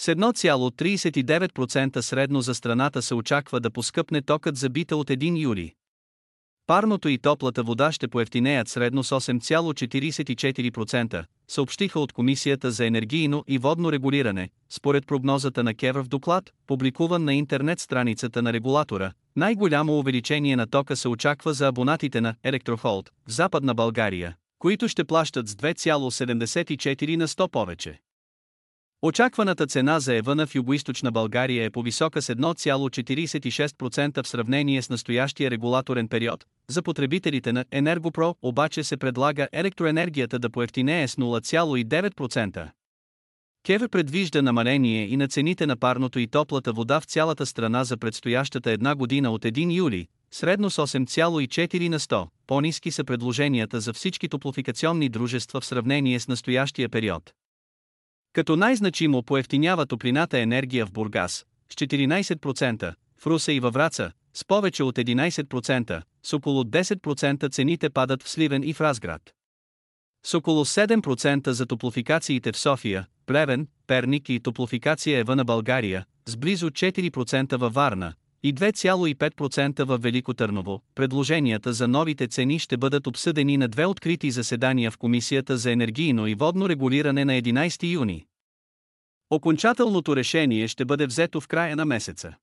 С 1,39% средно за страната се очаква да поскъпне токът за бита от 1 юли. Парното и топлата вода ще поевтинеят средно с 8,44%, съобщиха от Комисията за енергийно и водно регулиране, според прогнозата на КЕВР в доклад, публикуван на интернет страницата на регулатора. Най-голямо увеличение на тока се очаква за абонатите на Електрохолд в Западна България, които ще плащат с 2,74 на 100 повече. Очакваната цена за ЕВН в Югоизточна България е по-висока с 1,46% в сравнение с настоящия регулаторен период. За потребителите на Енергопро обаче се предлага електроенергията да поевтинее с 0,9%. КЕВ предвижда намаление и на цените на парното и топлата вода в цялата страна за предстоящата една година от 1 юли, средно с 8,4 на 100. По-низки са предложенията за всички топлофикационни дружества в сравнение с настоящия период. Като най-значимо поевтинява топлината енергия в Бургас, с 14%, в Русе и във Враца, с повече от 11%, с около 10% цените падат в Сливен и в Разград. С около 7% за топлофикациите в София, Плевен, Перник и топлофикация Ева на България, с близо 4% във Варна и 2,5% в Велико Търново. Предложенията за новите цени ще бъдат обсъдени на две открити заседания в Комисията за енергийно и водно регулиране на 11 юни. Окончателното решение ще бъде взето в края на месеца.